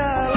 love.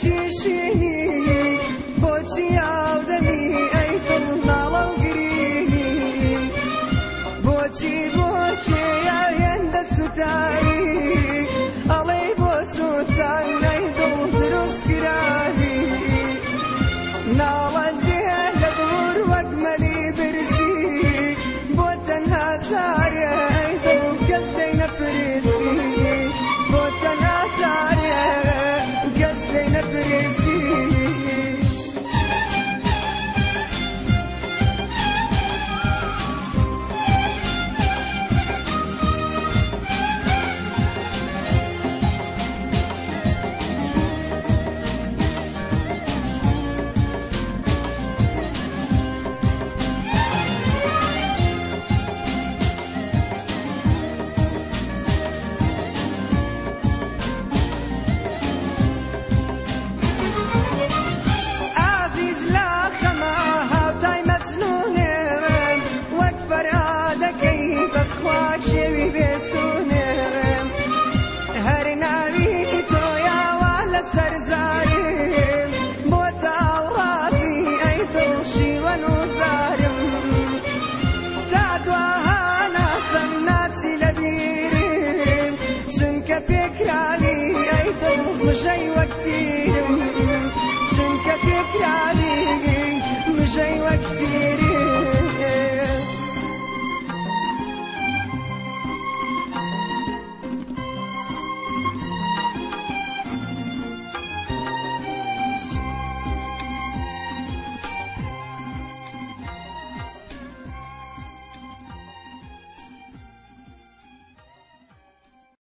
کیشینی بۆچی ئاودەمی ئەی دڵناڵە و گرینی بۆچی بۆچی یاێندە سوتاری ئەڵێ بۆ سوتان نەی دڵ دروست کراوی ناڵەندێ لە دوور وەک مەلی برزی بۆ تەنها چای